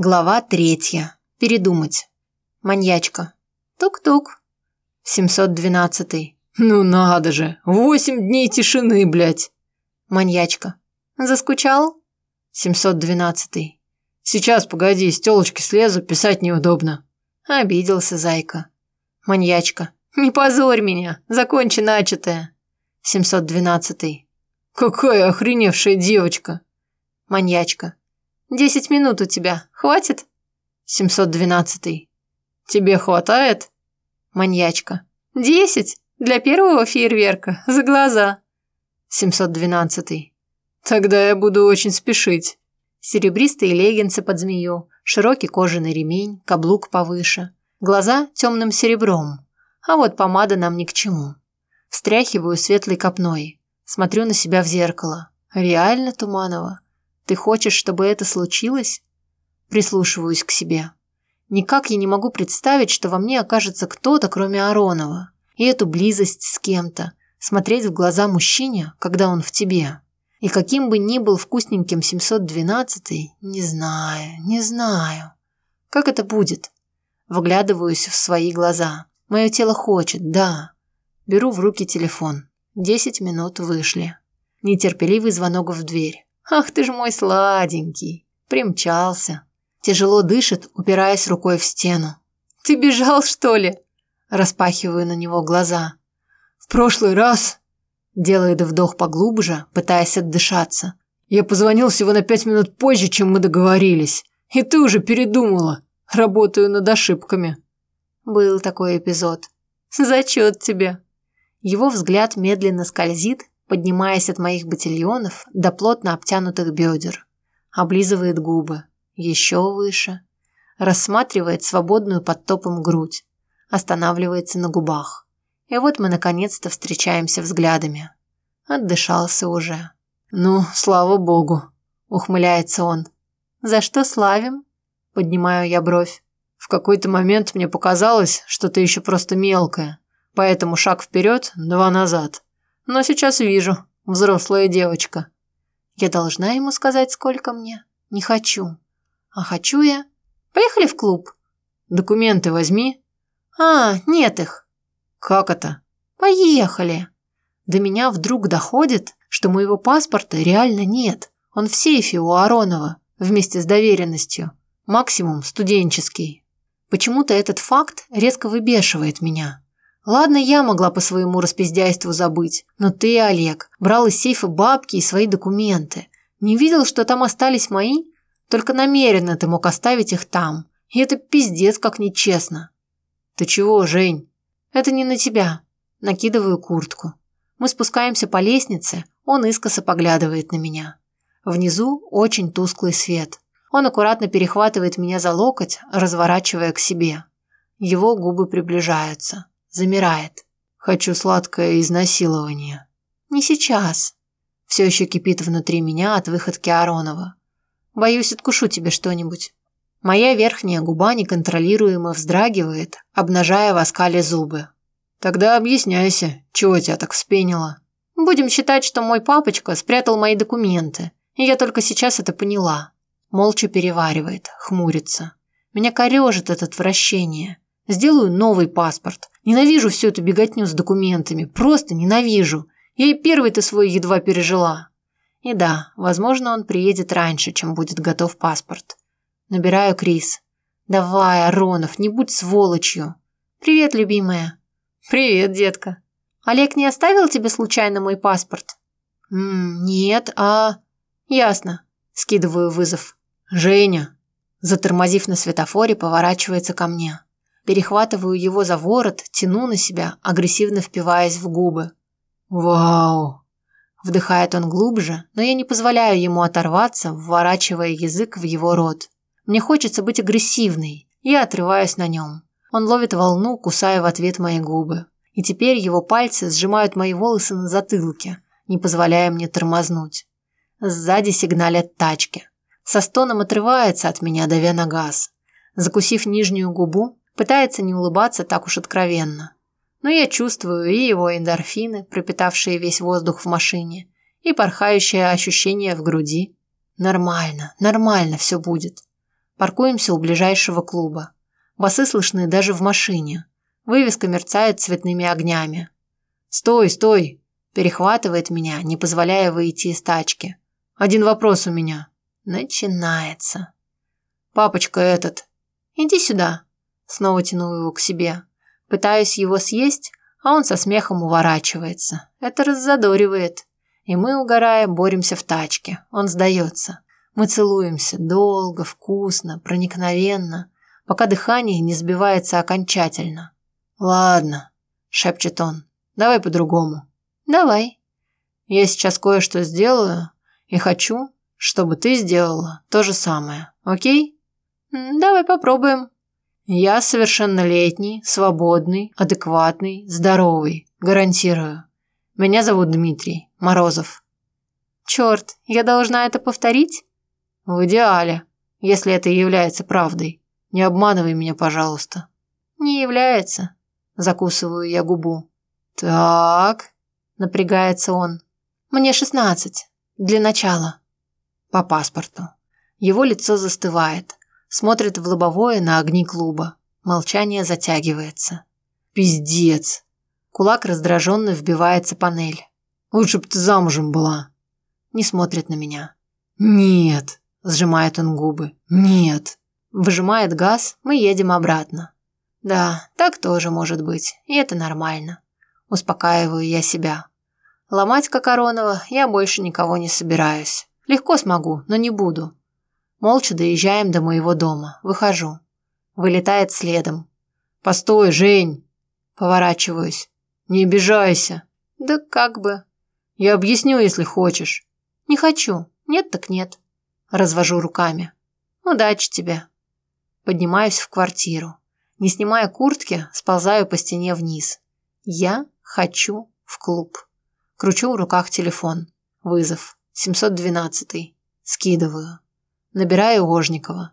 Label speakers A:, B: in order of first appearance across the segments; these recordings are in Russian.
A: Глава третья. Передумать. Маньячка. Тук-тук. 712.
B: Ну надо же, восемь дней тишины, блядь.
A: Маньячка. Заскучал? 712.
B: Сейчас, погоди, с тёлочки слезу, писать неудобно.
A: Обиделся зайка. Маньячка. Не позорь меня, закончи начатое. 712.
B: Какая охреневшая девочка.
A: Маньячка. Десять минут у тебя. Хватит? 712.
B: Тебе хватает?
A: Маньячка. Десять? Для первого фейерверка. За глаза. 712.
B: Тогда я буду очень спешить.
A: Серебристые леггинсы под змею, широкий кожаный ремень, каблук повыше. Глаза темным серебром. А вот помада нам ни к чему. Встряхиваю светлой копной. Смотрю на себя в зеркало. Реально, Туманова? Ты хочешь, чтобы это случилось? Прислушиваюсь к себе. Никак я не могу представить, что во мне окажется кто-то, кроме Аронова. И эту близость с кем-то. Смотреть в глаза мужчине, когда он в тебе. И каким бы ни был вкусненьким 712 не знаю, не знаю. Как это будет? Вглядываюсь в свои глаза. Мое тело хочет, да. Беру в руки телефон. Десять минут вышли. Нетерпеливый звонок в дверь. «Ах ты ж мой сладенький!» Примчался. Тяжело дышит, упираясь рукой в стену. «Ты бежал, что ли?» Распахиваю на него глаза.
B: «В прошлый раз...»
A: Делает вдох поглубже, пытаясь отдышаться.
B: «Я позвонил всего на пять минут позже, чем мы договорились. И ты уже передумала. Работаю над ошибками».
A: Был такой эпизод. «Зачет тебе». Его взгляд медленно скользит поднимаясь от моих ботильонов до плотно обтянутых бедер. Облизывает губы. Еще выше. Рассматривает свободную под топом грудь. Останавливается на губах. И вот мы наконец-то встречаемся взглядами. Отдышался уже.
B: «Ну, слава богу», — ухмыляется он.
A: «За что славим?» — поднимаю я бровь.
B: «В какой-то момент мне показалось, что ты еще просто мелкая, поэтому шаг вперед, два назад. Но сейчас вижу, взрослая девочка.
A: Я должна ему сказать, сколько мне? Не хочу. А хочу я... Поехали в клуб.
B: Документы возьми.
A: А, нет их.
B: Как это?
A: Поехали. До меня вдруг доходит, что моего паспорта реально нет. Он в сейфе у Аронова, вместе с доверенностью. Максимум студенческий. Почему-то этот факт резко выбешивает меня. Ладно, я могла по своему распиздяйству забыть, но ты, Олег, брал из сейфа бабки и свои документы. Не видел, что там остались мои? Только намеренно ты мог оставить их там. И это пиздец как нечестно.
B: Ты чего, Жень?
A: Это не на тебя. Накидываю куртку. Мы спускаемся по лестнице, он искоса поглядывает на меня. Внизу очень тусклый свет. Он аккуратно перехватывает меня за локоть, разворачивая к себе. Его губы приближаются. Замирает.
B: Хочу сладкое изнасилование.
A: Не сейчас. Все еще кипит внутри меня от выходки Аронова. Боюсь, откушу тебе что-нибудь. Моя верхняя губа неконтролируемо вздрагивает, обнажая в оскале зубы.
B: Тогда объясняйся, чего тебя так вспенило?
A: Будем считать, что мой папочка спрятал мои документы, и я только сейчас это поняла. Молча переваривает, хмурится. Меня корежит это отвращение. Сделаю новый паспорт. Ненавижу всю эту беготню с документами. Просто ненавижу. Я и первый-то свой едва пережила. И да, возможно, он приедет раньше, чем будет готов паспорт. Набираю Крис. Давай, Аронов, не будь сволочью. Привет, любимая.
B: Привет, детка.
A: Олег не оставил тебе случайно мой паспорт? М нет, а... Ясно. Скидываю вызов.
B: Женя.
A: Затормозив на светофоре, поворачивается ко мне. Перехватываю его за ворот, тяну на себя, агрессивно впиваясь в губы.
B: «Вау!»
A: Вдыхает он глубже, но я не позволяю ему оторваться, вворачивая язык в его рот. Мне хочется быть агрессивной. Я отрываюсь на нем. Он ловит волну, кусая в ответ мои губы. И теперь его пальцы сжимают мои волосы на затылке, не позволяя мне тормознуть. Сзади сигналят тачки. Со стоном отрывается от меня, давя на газ. Закусив нижнюю губу, Пытается не улыбаться так уж откровенно. Но я чувствую и его эндорфины, пропитавшие весь воздух в машине, и порхающее ощущение в груди. Нормально, нормально все будет. Паркуемся у ближайшего клуба. Басы слышны даже в машине. Вывеска мерцает цветными огнями.
B: «Стой, стой!»
A: Перехватывает меня, не позволяя выйти из тачки.
B: «Один вопрос у меня».
A: Начинается.
B: «Папочка этот».
A: «Иди сюда». Снова тяну его к себе. Пытаюсь его съесть, а он со смехом уворачивается. Это раззадоривает. И мы, угорая, боремся в тачке. Он сдается. Мы целуемся долго, вкусно, проникновенно, пока дыхание не сбивается окончательно.
B: «Ладно», – шепчет он, – «давай по-другому».
A: «Давай».
B: «Я сейчас кое-что сделаю и хочу, чтобы ты сделала то же самое, окей?»
A: «Давай попробуем».
B: «Я совершеннолетний, свободный, адекватный, здоровый, гарантирую. Меня зовут Дмитрий Морозов».
A: «Черт, я должна это повторить?»
B: «В идеале, если это является правдой. Не обманывай меня, пожалуйста».
A: «Не является», Закусываю я губу.
B: «Так», –
A: напрягается он. «Мне шестнадцать. Для начала».
B: «По паспорту».
A: Его лицо застывает. Смотрит в лобовое на огни клуба. Молчание затягивается.
B: «Пиздец!»
A: Кулак раздраженно вбивается панель.
B: «Лучше бы ты замужем была».
A: Не смотрит на меня.
B: «Нет», – сжимает он губы. «Нет».
A: Выжимает газ, мы едем обратно. Да, так тоже может быть, и это нормально. Успокаиваю я себя. Ломать Кокоронова я больше никого не собираюсь. Легко смогу, но не буду. Молча доезжаем до моего дома. Выхожу. Вылетает следом.
B: «Постой, Жень!»
A: Поворачиваюсь.
B: «Не обижайся!»
A: «Да как бы...»
B: «Я объясню, если хочешь».
A: «Не хочу. Нет так нет». Развожу руками. «Удачи тебе». Поднимаюсь в квартиру. Не снимая куртки, сползаю по стене вниз. Я хочу в клуб. Кручу в руках телефон. Вызов. 712. Скидываю. Набираю Ожникова.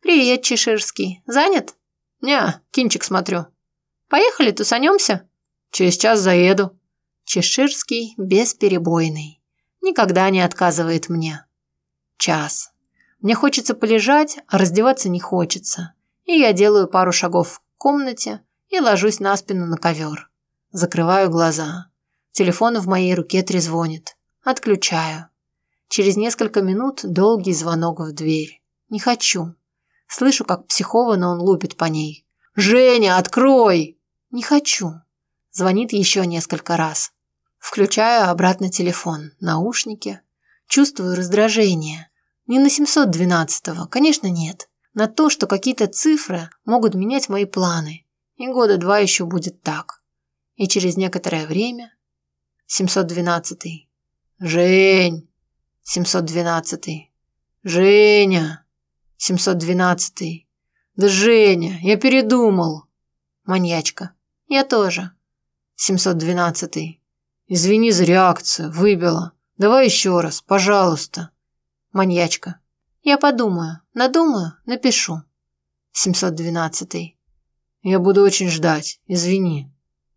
A: «Привет, Чеширский. Занят?»
B: «Не, кинчик смотрю».
A: «Поехали, тусанемся?»
B: «Через час заеду».
A: Чеширский бесперебойный. Никогда не отказывает мне. Час. Мне хочется полежать, а раздеваться не хочется и я делаю пару шагов в комнате и ложусь на спину на ковер. Закрываю глаза. Телефон в моей руке трезвонит. Отключаю. Через несколько минут долгий звонок в дверь. Не хочу. Слышу, как психованно он лупит по ней. «Женя, открой!» Не хочу. Звонит еще несколько раз. Включаю обратно телефон, наушники. Чувствую раздражение. Не на 712-го, конечно, нет на то, что какие-то цифры могут менять мои планы, и года два еще будет так. И через некоторое время... 712. Жень. 712. Женя. 712. Да Женя, я передумал. Маньячка. Я тоже. 712. Извини за реакцию, выбила. Давай еще раз, пожалуйста. Маньячка. Я подумаю, надумаю, напишу. 712.
B: Я буду очень ждать, извини.